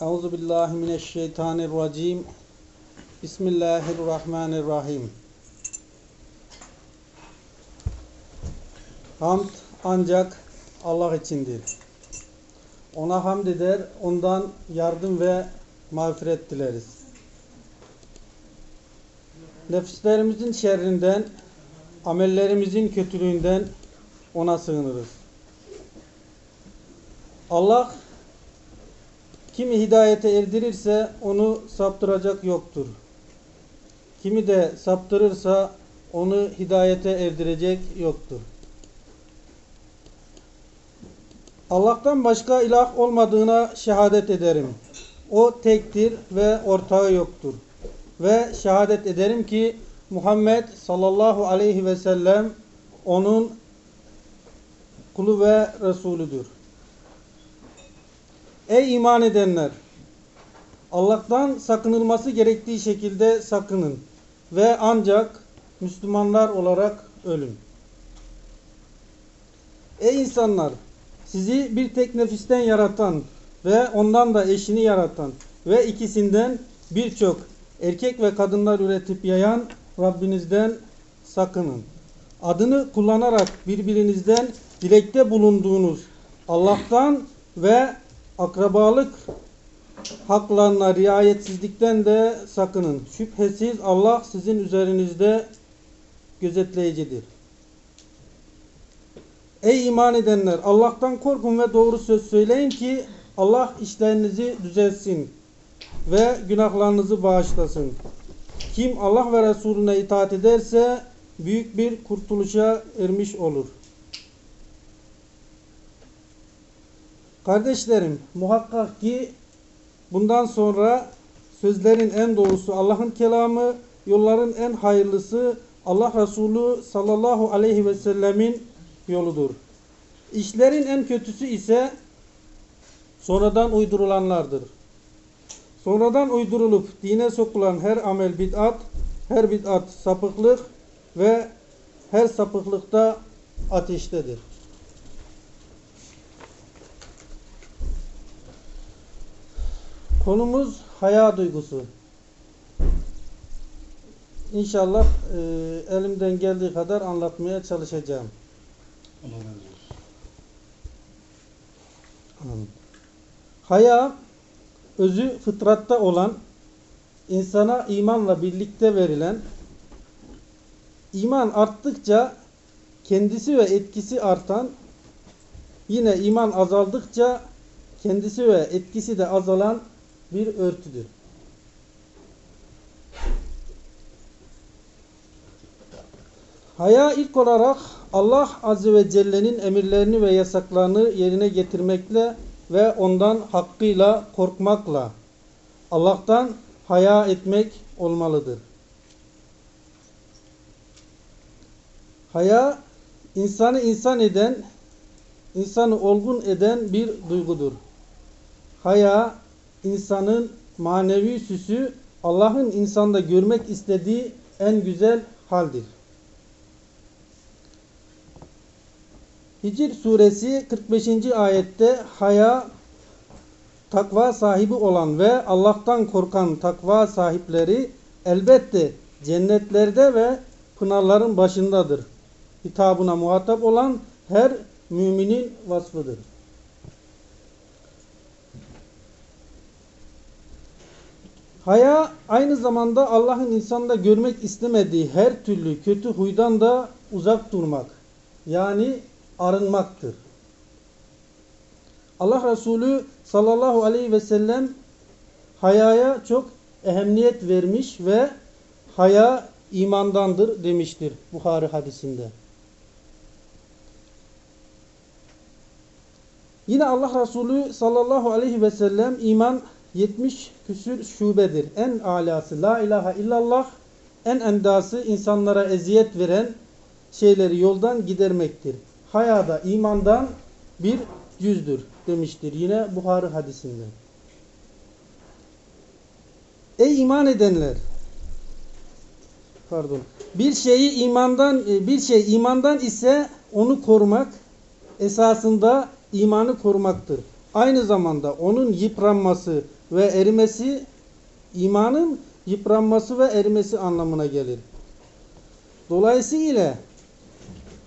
Euzu billahi mineşşeytanirracim. Bismillahirrahmanirrahim. Hamd ancak Allah içindir. Ona hamd eder, ondan yardım ve mağfiret dileriz. Nefislerimizin şerrinden, amellerimizin kötülüğünden ona sığınırız. Allah kimi hidayete erdirirse onu saptıracak yoktur. Kimi de saptırırsa onu hidayete erdirecek yoktur. Allah'tan başka ilah olmadığına şehadet ederim. O tektir ve ortağı yoktur. Ve şehadet ederim ki Muhammed sallallahu aleyhi ve sellem onun kulu ve Resulüdür. Ey iman edenler! Allah'tan sakınılması gerektiği şekilde sakının ve ancak Müslümanlar olarak ölün. Ey insanlar! Sizi bir tek nefisten yaratan ve ondan da eşini yaratan ve ikisinden birçok erkek ve kadınlar üretip yayan Rabbinizden sakının. Adını kullanarak birbirinizden dilekte bulunduğunuz Allah'tan ve akrabalık haklarına riayetsizlikten de sakının. Şüphesiz Allah sizin üzerinizde gözetleyicidir. Ey iman edenler Allah'tan korkun ve doğru söz söyleyin ki Allah işlerinizi düzelsin ve günahlarınızı bağışlasın. Kim Allah ve Resulüne itaat ederse büyük bir kurtuluşa ermiş olur. Kardeşlerim muhakkak ki bundan sonra sözlerin en doğrusu Allah'ın kelamı, yolların en hayırlısı Allah Resulü sallallahu aleyhi ve sellemin yoludur. İşlerin en kötüsü ise sonradan uydurulanlardır. Sonradan uydurulup dine sokulan her amel bid'at, her bid'at sapıklık ve her sapıklıkta ateştedir. Konumuz haya duygusu. İnşallah e, elimden geldiği kadar anlatmaya çalışacağım. Allah razı olsun. Haya özü fıtratta olan insana imanla birlikte verilen iman arttıkça kendisi ve etkisi artan yine iman azaldıkça kendisi ve etkisi de azalan bir örtüdür. Haya ilk olarak Allah Azze ve Celle'nin emirlerini ve yasaklarını yerine getirmekle ve ondan hakkıyla korkmakla Allah'tan haya etmek olmalıdır. Haya insanı insan eden, insanı olgun eden bir duygudur. Haya insanın manevi süsü Allah'ın insanda görmek istediği en güzel haldir. Hicr suresi 45. ayette haya takva sahibi olan ve Allah'tan korkan takva sahipleri elbette cennetlerde ve pınarların başındadır. Hitabına muhatap olan her müminin vasfıdır. Haya aynı zamanda Allah'ın insanda görmek istemediği her türlü kötü huydan da uzak durmak. Yani arınmaktır. Allah Resulü sallallahu aleyhi ve sellem hayaya çok ehemmiyet vermiş ve haya imandandır demiştir Buhari hadisinde. Yine Allah Resulü sallallahu aleyhi ve sellem iman 70 küsür şubedir. En alası la ilahe illallah, en endası insanlara eziyet veren şeyleri yoldan gidermektir. Hayada imandan bir cüzdür demiştir yine Buhari hadisinde. Ey iman edenler! Pardon. Bir şeyi imandan bir şey imandan ise onu korumak esasında imanı korumaktır. aynı zamanda onun yıpranması ve erimesi imanın yıpranması ve erimesi anlamına gelir. Dolayısıyla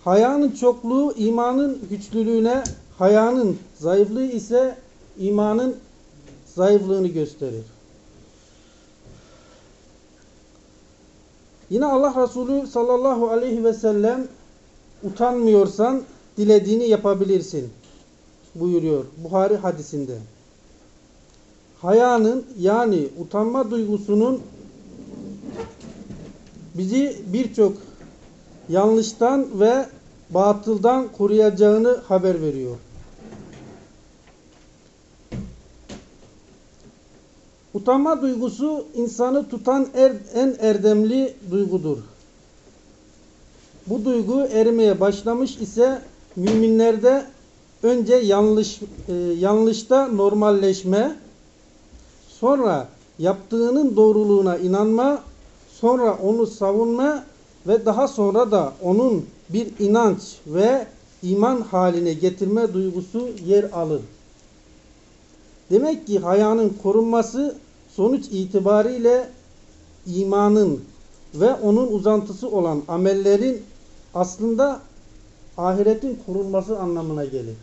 hayanın çokluğu imanın güçlülüğüne, hayanın zayıflığı ise imanın zayıflığını gösterir. Yine Allah Resulü sallallahu aleyhi ve sellem utanmıyorsan dilediğini yapabilirsin buyuruyor Buhari hadisinde. Hayanın yani utanma duygusunun bizi birçok yanlıştan ve batıldan koruyacağını haber veriyor. Utanma duygusu insanı tutan er, en erdemli duygudur. Bu duygu erimeye başlamış ise müminlerde önce yanlış e, yanlışta normalleşme, sonra yaptığının doğruluğuna inanma, sonra onu savunma ve daha sonra da onun bir inanç ve iman haline getirme duygusu yer alır. Demek ki hayanın korunması sonuç itibariyle imanın ve onun uzantısı olan amellerin aslında ahiretin korunması anlamına gelir.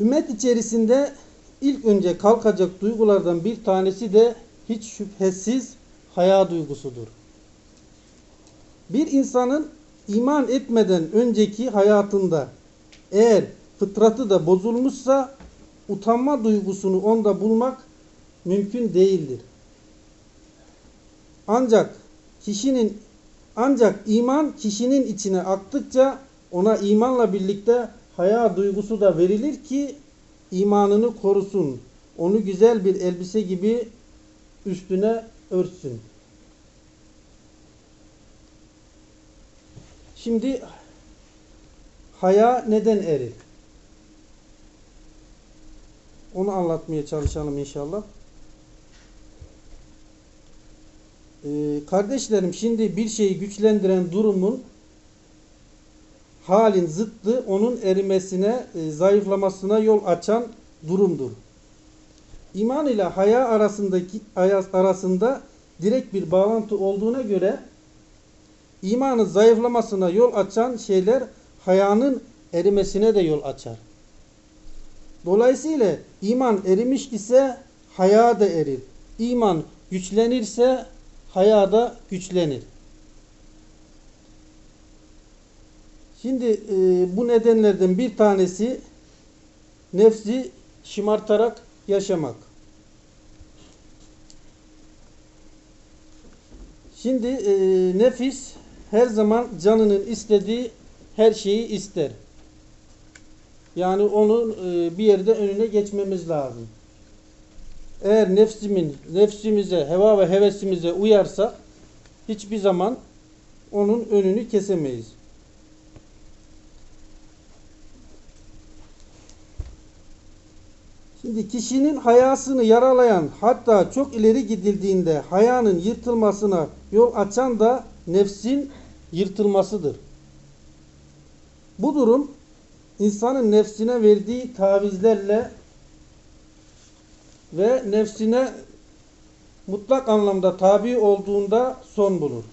Ümmet içerisinde ilk önce kalkacak duygulardan bir tanesi de hiç şüphesiz haya duygusudur. Bir insanın iman etmeden önceki hayatında eğer fıtratı da bozulmuşsa utanma duygusunu onda bulmak mümkün değildir. Ancak kişinin ancak iman kişinin içine aktıkça ona imanla birlikte haya duygusu da verilir ki imanını korusun. Onu güzel bir elbise gibi üstüne örtsün. Şimdi haya neden erir? Onu anlatmaya çalışalım inşallah. Ee, kardeşlerim şimdi bir şeyi güçlendiren durumun halin zıttı onun erimesine, e, zayıflamasına yol açan durumdur. İman ile haya arasındaki arasında direkt bir bağlantı olduğuna göre imanın zayıflamasına yol açan şeyler hayanın erimesine de yol açar. Dolayısıyla iman erimiş ise haya da erir. İman güçlenirse haya da güçlenir. Şimdi e, bu nedenlerden bir tanesi nefsi şımartarak yaşamak. Şimdi e, nefis her zaman canının istediği her şeyi ister. Yani onun e, bir yerde önüne geçmemiz lazım. Eğer nefsimin, nefsimize, heva ve hevesimize uyarsak hiçbir zaman onun önünü kesemeyiz. Şimdi kişinin hayasını yaralayan hatta çok ileri gidildiğinde hayanın yırtılmasına yol açan da nefsin yırtılmasıdır. Bu durum insanın nefsine verdiği tavizlerle ve nefsine mutlak anlamda tabi olduğunda son bulur.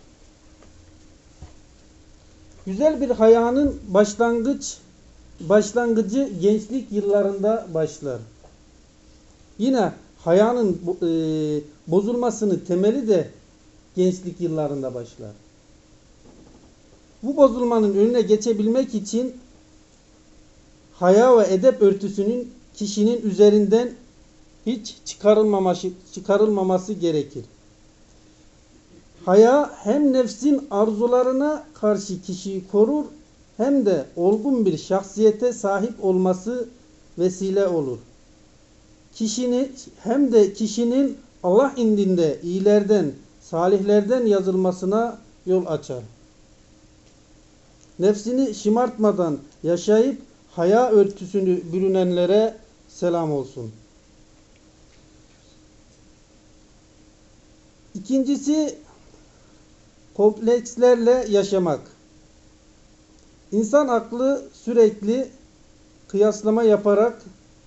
Güzel bir hayanın başlangıç başlangıcı gençlik yıllarında başlar. Yine hayanın e, bozulmasının temeli de gençlik yıllarında başlar. Bu bozulmanın önüne geçebilmek için haya ve edep örtüsünün kişinin üzerinden hiç çıkarılmaması, çıkarılmaması gerekir. Haya hem nefsin arzularına karşı kişiyi korur hem de olgun bir şahsiyete sahip olması vesile olur. Kişini hem de kişinin Allah indinde iyilerden, salihlerden yazılmasına yol açar. Nefsini şımartmadan yaşayıp haya örtüsünü bürünenlere selam olsun. İkincisi komplekslerle yaşamak. İnsan aklı sürekli kıyaslama yaparak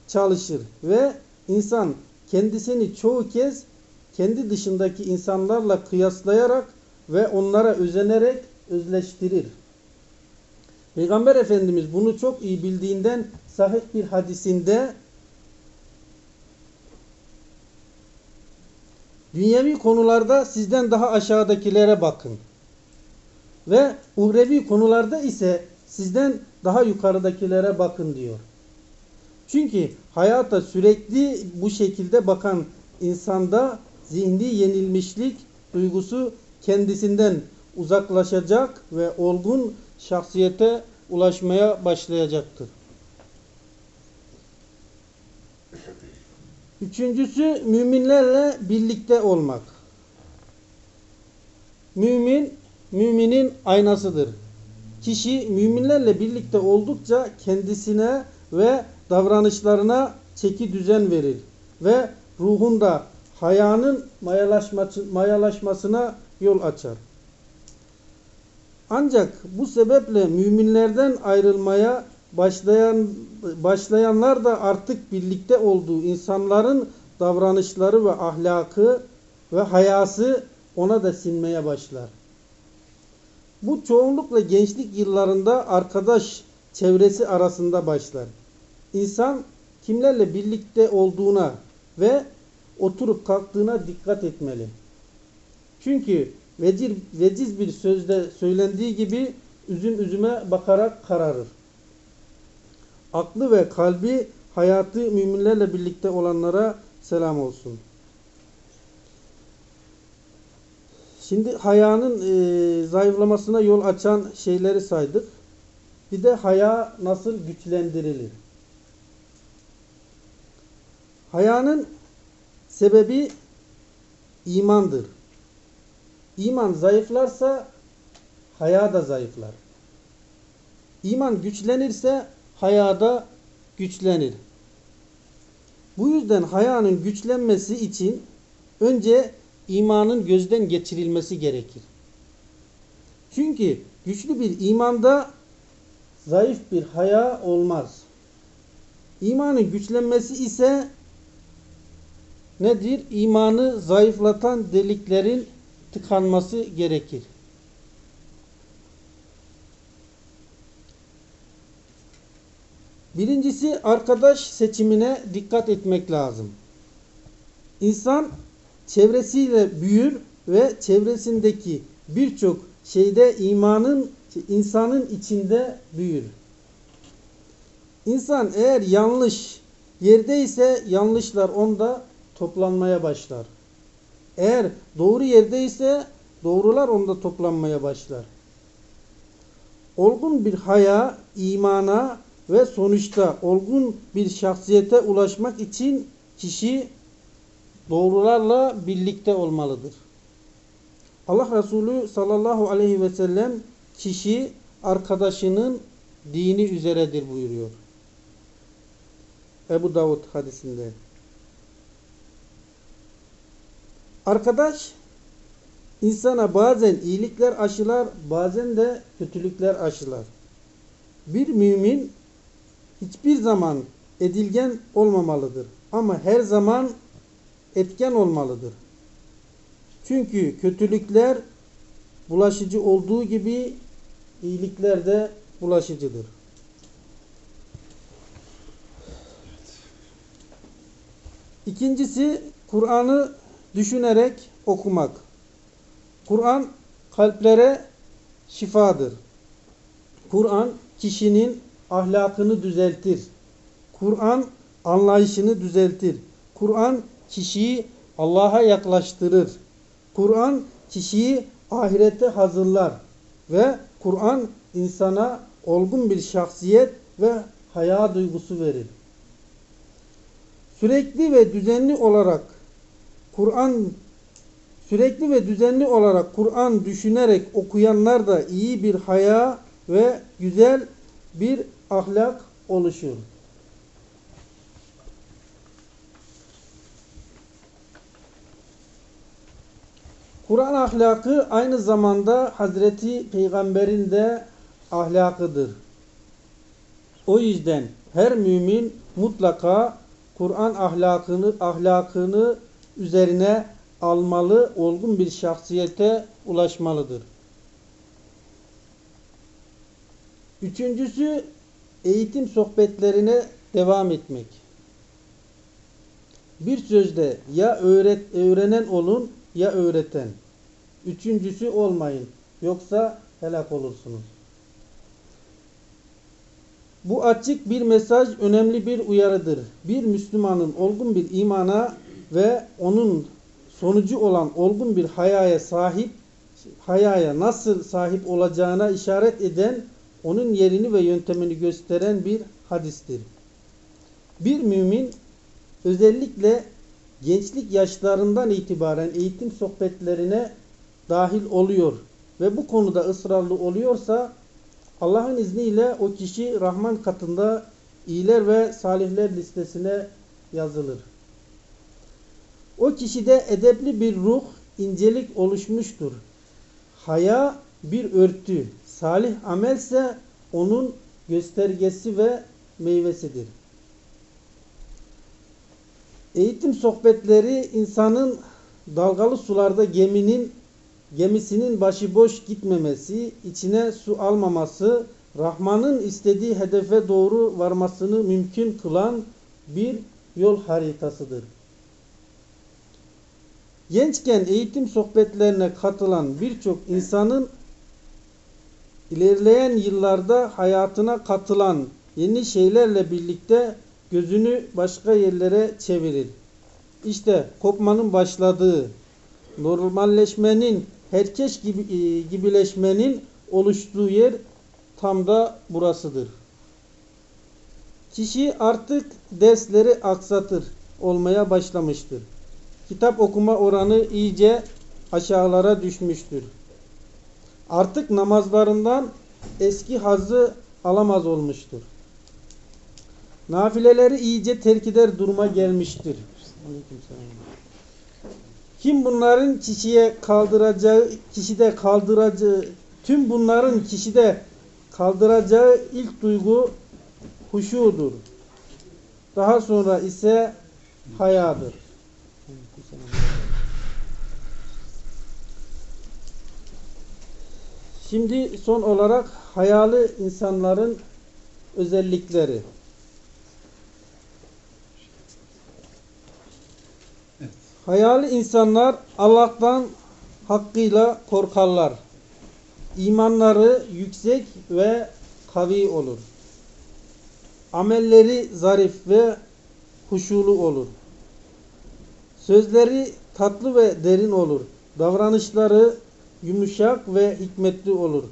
çalışır ve insan kendisini çoğu kez kendi dışındaki insanlarla kıyaslayarak ve onlara özenerek özleştirir. Peygamber Efendimiz bunu çok iyi bildiğinden sahih bir hadisinde dünyevi konularda sizden daha aşağıdakilere bakın. Ve uhrevi konularda ise sizden daha yukarıdakilere bakın diyor. Çünkü hayata sürekli bu şekilde bakan insanda zihni yenilmişlik duygusu kendisinden uzaklaşacak ve olgun şahsiyete ulaşmaya başlayacaktır. Üçüncüsü müminlerle birlikte olmak. Mümin, müminin aynasıdır. Kişi müminlerle birlikte oldukça kendisine ve davranışlarına çeki düzen verir ve ruhunda hayanın mayalaşmasına yol açar. Ancak bu sebeple müminlerden ayrılmaya başlayan başlayanlar da artık birlikte olduğu insanların davranışları ve ahlakı ve hayası ona da sinmeye başlar. Bu çoğunlukla gençlik yıllarında arkadaş çevresi arasında başlar. İnsan kimlerle birlikte olduğuna ve oturup kalktığına dikkat etmeli. Çünkü vecir, veciz bir sözde söylendiği gibi üzüm üzüme bakarak kararır. Aklı ve kalbi hayatı müminlerle birlikte olanlara selam olsun. Şimdi hayanın e, zayıflamasına yol açan şeyleri saydık. Bir de haya nasıl güçlendirilir? Hayanın sebebi imandır. İman zayıflarsa haya da zayıflar. İman güçlenirse haya da güçlenir. Bu yüzden hayanın güçlenmesi için önce imanın gözden geçirilmesi gerekir. Çünkü güçlü bir imanda zayıf bir haya olmaz. İmanın güçlenmesi ise nedir? İmanı zayıflatan deliklerin tıkanması gerekir. Birincisi arkadaş seçimine dikkat etmek lazım. İnsan çevresiyle büyür ve çevresindeki birçok şeyde imanın insanın içinde büyür. İnsan eğer yanlış yerdeyse yanlışlar onda toplanmaya başlar. Eğer doğru yerdeyse doğrular onda toplanmaya başlar. Olgun bir haya, imana ve sonuçta olgun bir şahsiyete ulaşmak için kişi doğrularla birlikte olmalıdır. Allah Resulü sallallahu aleyhi ve sellem kişi arkadaşının dini üzeredir buyuruyor. Ebu Davud hadisinde. Arkadaş insana bazen iyilikler aşılar, bazen de kötülükler aşılar. Bir mümin hiçbir zaman edilgen olmamalıdır. Ama her zaman etken olmalıdır. Çünkü kötülükler bulaşıcı olduğu gibi iyilikler de bulaşıcıdır. İkincisi Kur'an'ı düşünerek okumak. Kur'an kalplere şifadır. Kur'an kişinin ahlakını düzeltir. Kur'an anlayışını düzeltir. Kur'an kişiyi Allah'a yaklaştırır. Kur'an kişiyi ahirete hazırlar ve Kur'an insana olgun bir şahsiyet ve haya duygusu verir. Sürekli ve düzenli olarak Kur'an sürekli ve düzenli olarak Kur'an düşünerek okuyanlar da iyi bir haya ve güzel bir ahlak oluşur. Kur'an ahlakı aynı zamanda Hazreti Peygamber'in de ahlakıdır. O yüzden her mümin mutlaka Kur'an ahlakını ahlakını üzerine almalı, olgun bir şahsiyete ulaşmalıdır. Üçüncüsü eğitim sohbetlerine devam etmek. Bir sözde ya öğret, öğrenen olun ya öğreten. Üçüncüsü olmayın. Yoksa helak olursunuz. Bu açık bir mesaj, önemli bir uyarıdır. Bir Müslümanın olgun bir imana ve onun sonucu olan olgun bir hayaya sahip, hayaya nasıl sahip olacağına işaret eden, onun yerini ve yöntemini gösteren bir hadistir. Bir mümin özellikle gençlik yaşlarından itibaren eğitim sohbetlerine dahil oluyor ve bu konuda ısrarlı oluyorsa Allah'ın izniyle o kişi Rahman katında iyiler ve salihler listesine yazılır. O kişide edepli bir ruh, incelik oluşmuştur. Haya bir örtü, salih amelse onun göstergesi ve meyvesidir. Eğitim sohbetleri insanın dalgalı sularda geminin gemisinin başıboş gitmemesi, içine su almaması, Rahman'ın istediği hedefe doğru varmasını mümkün kılan bir yol haritasıdır. Gençken eğitim sohbetlerine katılan birçok insanın ilerleyen yıllarda hayatına katılan yeni şeylerle birlikte gözünü başka yerlere çevirir. İşte kopmanın başladığı, normalleşmenin, herkes gibi, e, gibileşmenin oluştuğu yer tam da burasıdır. Kişi artık dersleri aksatır olmaya başlamıştır. Kitap okuma oranı iyice aşağılara düşmüştür. Artık namazlarından eski hazı alamaz olmuştur. Nafileleri iyice terk eder duruma gelmiştir. Kim bunların kişiye kaldıracağı, kişide kaldıracağı, tüm bunların kişide kaldıracağı ilk duygu huşudur. Daha sonra ise hayadır. Şimdi son olarak hayalı insanların özellikleri. Hayalı insanlar Allah'tan hakkıyla korkarlar. İmanları yüksek ve kavi olur. Amelleri zarif ve huşulu olur. Sözleri tatlı ve derin olur. Davranışları yumuşak ve hikmetli olur.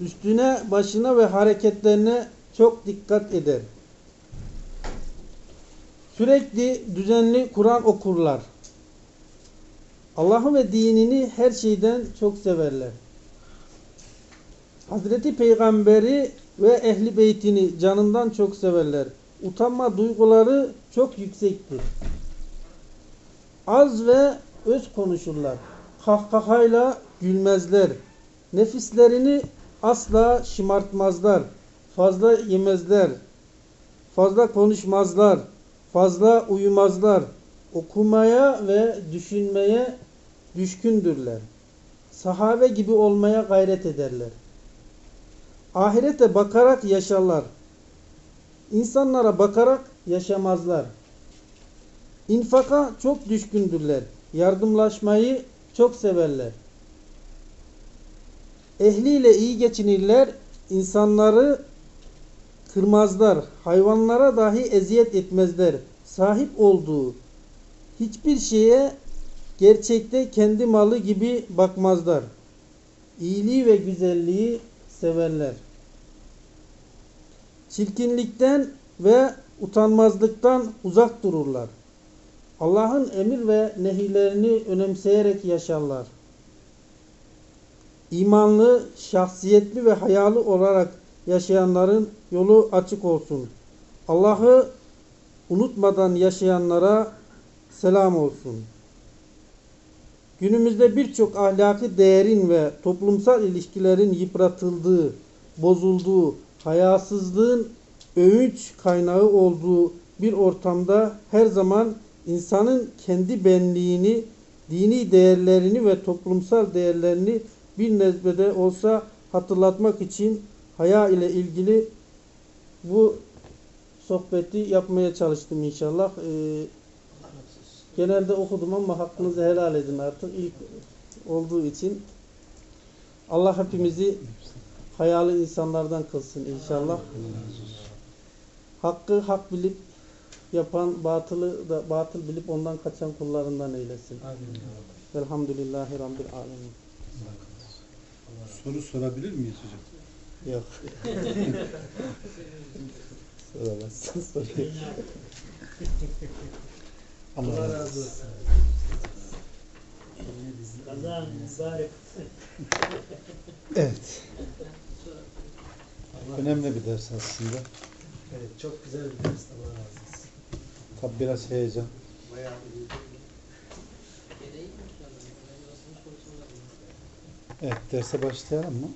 Üstüne, başına ve hareketlerine çok dikkat eder. Sürekli düzenli Kur'an okurlar. Allah'ı ve dinini her şeyden çok severler. Hazreti Peygamberi ve ehli beytini canından çok severler. Utanma duyguları çok yüksektir. Az ve öz konuşurlar. Kahkahayla gülmezler. Nefislerini asla şımartmazlar. Fazla yemezler. Fazla konuşmazlar. Fazla uyumazlar. Okumaya ve düşünmeye düşkündürler. Sahabe gibi olmaya gayret ederler. Ahirete bakarak yaşarlar. İnsanlara bakarak yaşamazlar. İnfaka çok düşkündürler. Yardımlaşmayı çok severler. Ehliyle iyi geçinirler. İnsanları kırmazlar. Hayvanlara dahi eziyet etmezler. Sahip olduğu hiçbir şeye gerçekte kendi malı gibi bakmazlar. İyiliği ve güzelliği severler. Çirkinlikten ve utanmazlıktan uzak dururlar. Allah'ın emir ve nehilerini önemseyerek yaşarlar. İmanlı, şahsiyetli ve hayalı olarak yaşayanların yolu açık olsun. Allah'ı unutmadan yaşayanlara selam olsun. Günümüzde birçok ahlaki değerin ve toplumsal ilişkilerin yıpratıldığı, bozulduğu, hayasızlığın övünç kaynağı olduğu bir ortamda her zaman insanın kendi benliğini, dini değerlerini ve toplumsal değerlerini bir nezbede olsa hatırlatmak için haya ile ilgili bu sohbeti yapmaya çalıştım inşallah. Ee, genelde okudum ama hakkınızı helal edin artık ilk olduğu için. Allah hepimizi hayalı insanlardan kılsın inşallah. Hakkı hak bilip yapan, batılı da batıl bilip ondan kaçan kullarından eylesin. Velhamdülillahi Rabbil Alemin. Soru sorabilir miyiz hocam? Yok. Soramazsın soruyu. Allah razı olsun. Kazan mübarek. Evet. Önemli bir ders aslında. Evet çok güzel bir ders. Allah razı olsun. Tabi biraz heyecan. Evet derse başlayalım mı?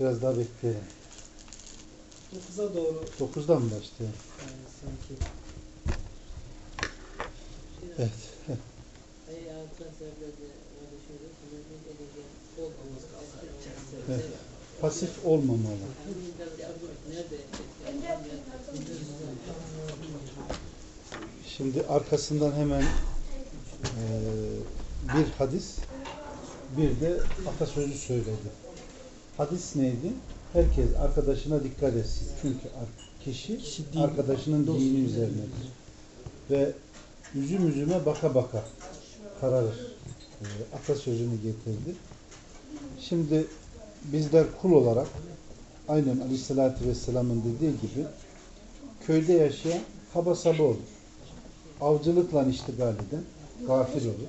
Biraz daha bekleyelim. 9'a doğru 9'dan mı başlayalım? yani sanki Evet. Evet. Pasif olmamalı. Şimdi arkasından hemen eee, bir hadis bir de atasözü söyledi. Hadis neydi? Herkes arkadaşına dikkat etsin. Çünkü kişi arkadaşının dini üzerinedir. Ve üzüm üzüme baka baka kararır. Eee, atasözünü getirdi. Şimdi bizler kul olarak aynen Aleyhisselatü Vesselam'ın dediği gibi köyde yaşayan kaba saba olur. Avcılıkla iştigal eden gafil olur.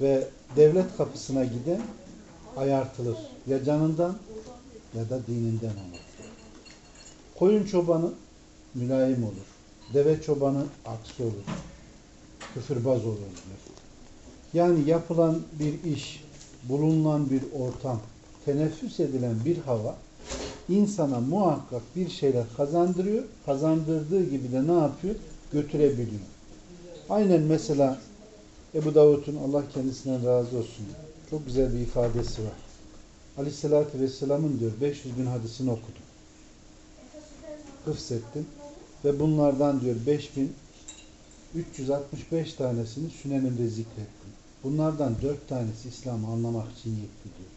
Ve devlet kapısına giden ayartılır. Ya canından ya da dininden olur. Koyun çobanı mülayim olur. Deve çobanı aksi olur. Küfürbaz olur. Yani yapılan bir iş, bulunan bir ortam, teneffüs edilen bir hava insana muhakkak bir şeyler kazandırıyor. Kazandırdığı gibi de ne yapıyor? Götürebiliyor. Aynen mesela Ebu Davud'un Allah kendisinden razı olsun. Çok güzel bir ifadesi var. Aleyhisselatü Vesselam'ın diyor 500 bin hadisini okudum. Hıfzettim. Ve bunlardan diyor 5365 tanesini sünenimde zikrettim. Bunlardan dört tanesi İslam'ı anlamak için yetti diyor.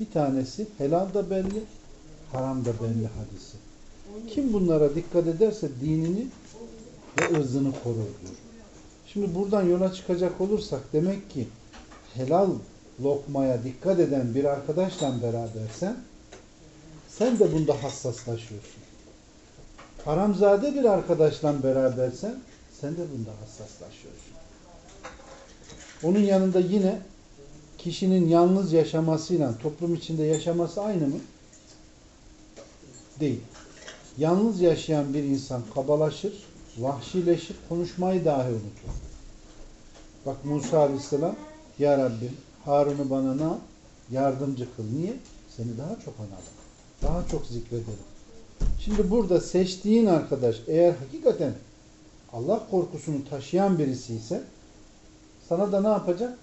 Bir tanesi helal da belli, haram da belli hadisi. Kim bunlara dikkat ederse dinini ve ırzını korur diyor. Şimdi buradan yola çıkacak olursak demek ki helal lokmaya dikkat eden bir arkadaşla berabersen sen de bunda hassaslaşıyorsun. Haramzade bir arkadaşla berabersen sen de bunda hassaslaşıyorsun. Onun yanında yine kişinin yalnız yaşamasıyla toplum içinde yaşaması aynı mı? Değil. Yalnız yaşayan bir insan kabalaşır, vahşileşir, konuşmayı dahi unutur. Bak Musa Aleyhisselam, Ya Rabbi Harun'u bana ne? Yardımcı kıl. Niye? Seni daha çok analım. Daha çok zikredelim. Şimdi burada seçtiğin arkadaş eğer hakikaten Allah korkusunu taşıyan birisi ise sana da ne yapacak?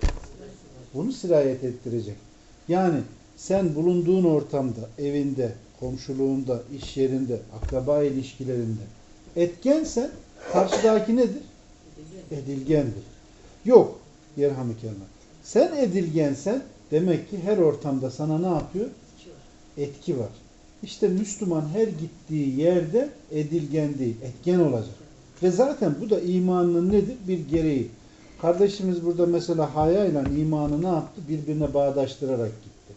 Bunu sirayet ettirecek. Yani sen bulunduğun ortamda, evinde, komşuluğunda, iş yerinde, akraba ilişkilerinde etkensen karşıdaki nedir? Edilgendir. Yok. Yerhamı kelime. Sen edilgensen demek ki her ortamda sana ne yapıyor? Etki var. İşte Müslüman her gittiği yerde edilgen değil, etken olacak. Ve zaten bu da imanının nedir? Bir gereği. Kardeşimiz burada mesela haya ile imanı ne yaptı? Birbirine bağdaştırarak gitti.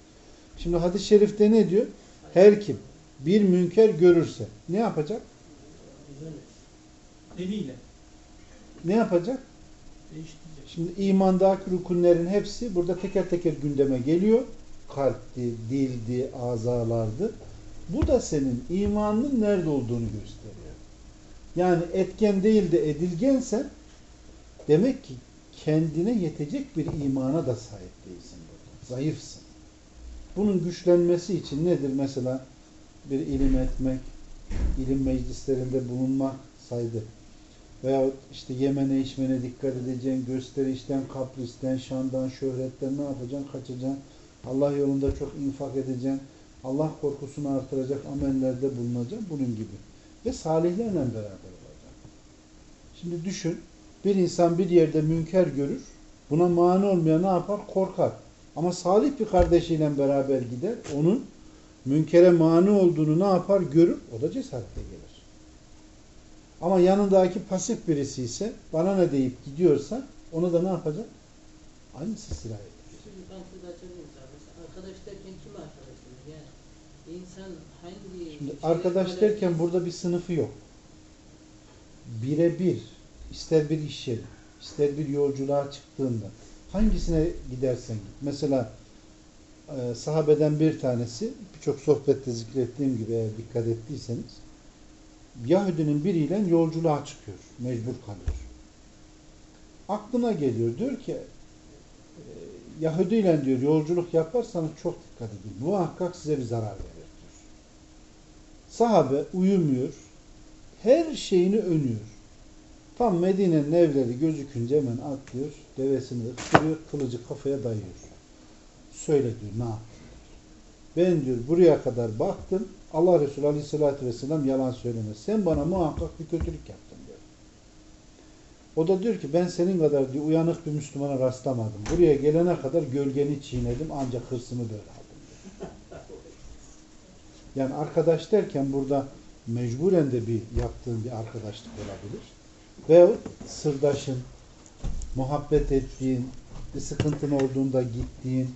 Şimdi hadis-i şerifte ne diyor? Her kim bir münker görürse ne yapacak? Eliyle Ne yapacak? değiştirecek. Şimdi imandaki rükunlerin hepsi burada teker teker gündeme geliyor. Kalpti, dildi, azalardı. Bu da senin imanının nerede olduğunu gösteriyor. Yani etken değil de edilgensen demek ki kendine yetecek bir imana da sahip değilsin burada. Zayıfsın. Bunun güçlenmesi için nedir mesela? Bir ilim etmek, ilim meclislerinde bulunmak saydı. Veyahut işte yemene içmene dikkat edeceksin, gösterişten, kapristen, şandan, şöhretten ne yapacaksın? Kaçacaksın. Allah yolunda çok infak edeceksin. Allah korkusunu artıracak amellerde bulunacaksın. Bunun gibi. Ve salihlerle beraber olacaksın. Şimdi düşün. Bir insan bir yerde münker görür. Buna mani olmaya ne yapar? Korkar. Ama salih bir kardeşiyle beraber gider. Onun münkere mani olduğunu ne yapar? Görür. O da cesaretle gelir. Ama yanındaki pasif birisi ise bana ne deyip gidiyorsa onu da ne yapacak? Aynısı sirayet edecek. Şimdi ben size açabilirim sana. Mesela arkadaş derken kim arkadaşınız? Yani insan hangi... Şimdi şey arkadaş böyle- derken burada bir sınıfı yok. Birebir ister bir iş yeri, ister bir yolculuğa çıktığında hangisine gidersen git. Mesela e, sahabeden bir tanesi birçok sohbette zikrettiğim gibi eğer dikkat ettiyseniz Yahudinin biriyle yolculuğa çıkıyor. Mecbur kalıyor. Aklına geliyor. Diyor ki e, Yahudiyle diyor yolculuk yaparsanız çok dikkat edin. Muhakkak size bir zarar verir diyor. Sahabe uyumuyor. Her şeyini önüyor. Tam Medine'nin evleri gözükünce hemen atlıyor. Devesini ıktırıyor. Kılıcı kafaya dayıyor. Söyle diyor ne yapayım? Ben diyor buraya kadar baktım. Allah Resulü Aleyhisselatü Vesselam yalan söylemez. Sen bana muhakkak bir kötülük yaptın diyor. O da diyor ki ben senin kadar diyor, uyanık bir Müslümana rastlamadım. Buraya gelene kadar gölgeni çiğnedim ancak hırsımı böyle aldım. Yani arkadaş derken burada mecburen de bir yaptığın bir arkadaşlık olabilir. Veyahut sırdaşın, muhabbet ettiğin, bir sıkıntın olduğunda gittiğin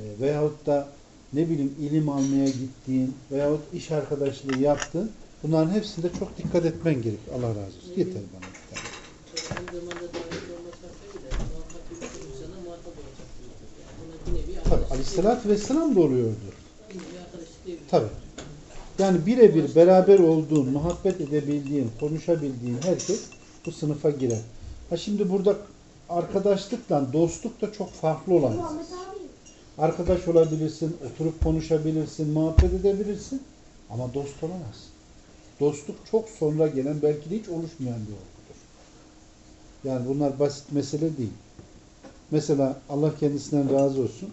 e, veyahut da ne bileyim ilim almaya gittiğin veyahut iş arkadaşlığı yaptığın bunların hepsinde çok dikkat etmen gerek. Allah razı olsun. Yeter bana. bir tane. Bir nevi Tabi aleyhissalatü vesselam da oluyordu. Tabi. Yani birebir beraber olduğun, muhabbet edebildiğin, konuşabildiğin herkes bu sınıfa girer. Ha şimdi burada arkadaşlıkla dostluk da çok farklı olan. Arkadaş olabilirsin, oturup konuşabilirsin, muhabbet edebilirsin ama dost olamazsın. Dostluk çok sonra gelen, belki de hiç oluşmayan bir olgudur. Yani bunlar basit mesele değil. Mesela Allah kendisinden razı olsun.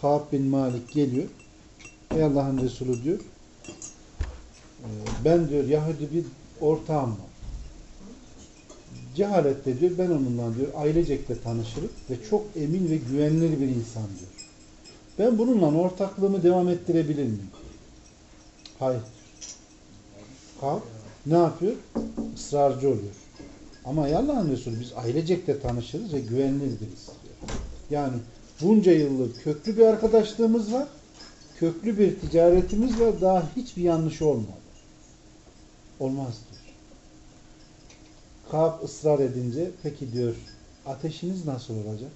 Kaab bin Malik geliyor. Ey Allah'ın Resulü diyor. "e, Ben diyor Yahudi bir ortağım var. Cehalette diyor ben onunla diyor ailecek de tanışırım ve çok emin ve güvenilir bir insan diyor. Ben bununla ortaklığımı devam ettirebilir miyim? Hayır. Kab ne yapıyor? Israrcı oluyor. Ama ya Allah'ın Resulü biz ailecek de tanışırız ve diyor. Yani bunca yıllık köklü bir arkadaşlığımız var. Köklü bir ticaretimiz var. Daha hiçbir yanlış olmadı. Olmaz diyor. Kab ısrar edince peki diyor ateşiniz nasıl olacak?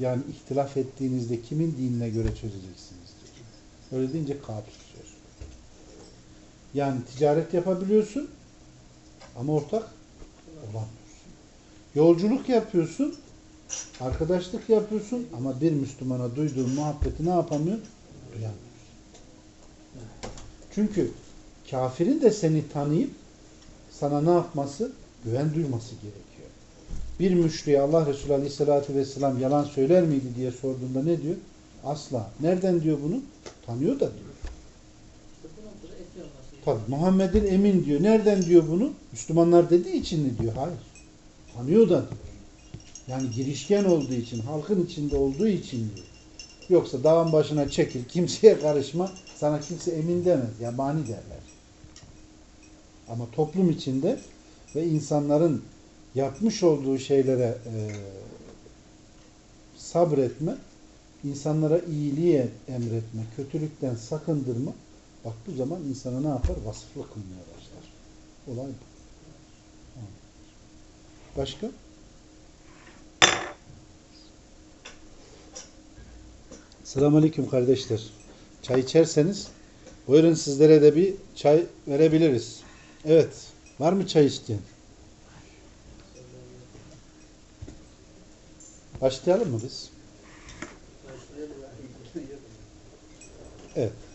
Yani ihtilaf ettiğinizde kimin dinine göre çözeceksiniz diyor. Öyle deyince Kab susuyor. Yani ticaret yapabiliyorsun ama ortak olamıyorsun. Yolculuk yapıyorsun, arkadaşlık yapıyorsun ama bir Müslümana duyduğun muhabbeti ne yapamıyor? Duyamıyorsun. Çünkü kafirin de seni tanıyıp sana ne yapması? Güven duyması gerekiyor. Bir müşriye Allah Resulü Aleyhisselatü Vesselam yalan söyler miydi diye sorduğunda ne diyor? Asla. Nereden diyor bunu? Tanıyor da diyor. Tabi Muhammed'in emin diyor. Nereden diyor bunu? Müslümanlar dediği için mi diyor? Hayır. Tanıyor da diyor. Yani girişken olduğu için, halkın içinde olduğu için diyor. Yoksa dağın başına çekil, kimseye karışma, sana kimse emin demez, yabani derler. Ama toplum içinde ve insanların yapmış olduğu şeylere e, sabretme, insanlara iyiliği emretme, kötülükten sakındırma, bak bu zaman insana ne yapar? Vasıflı kılmaya başlar. Olay bu. Başka? Selamünaleyküm kardeşler. Çay içerseniz buyurun sizlere de bir çay verebiliriz. Evet. Var mı çay isteyen? Başlayalım mı biz? Evet.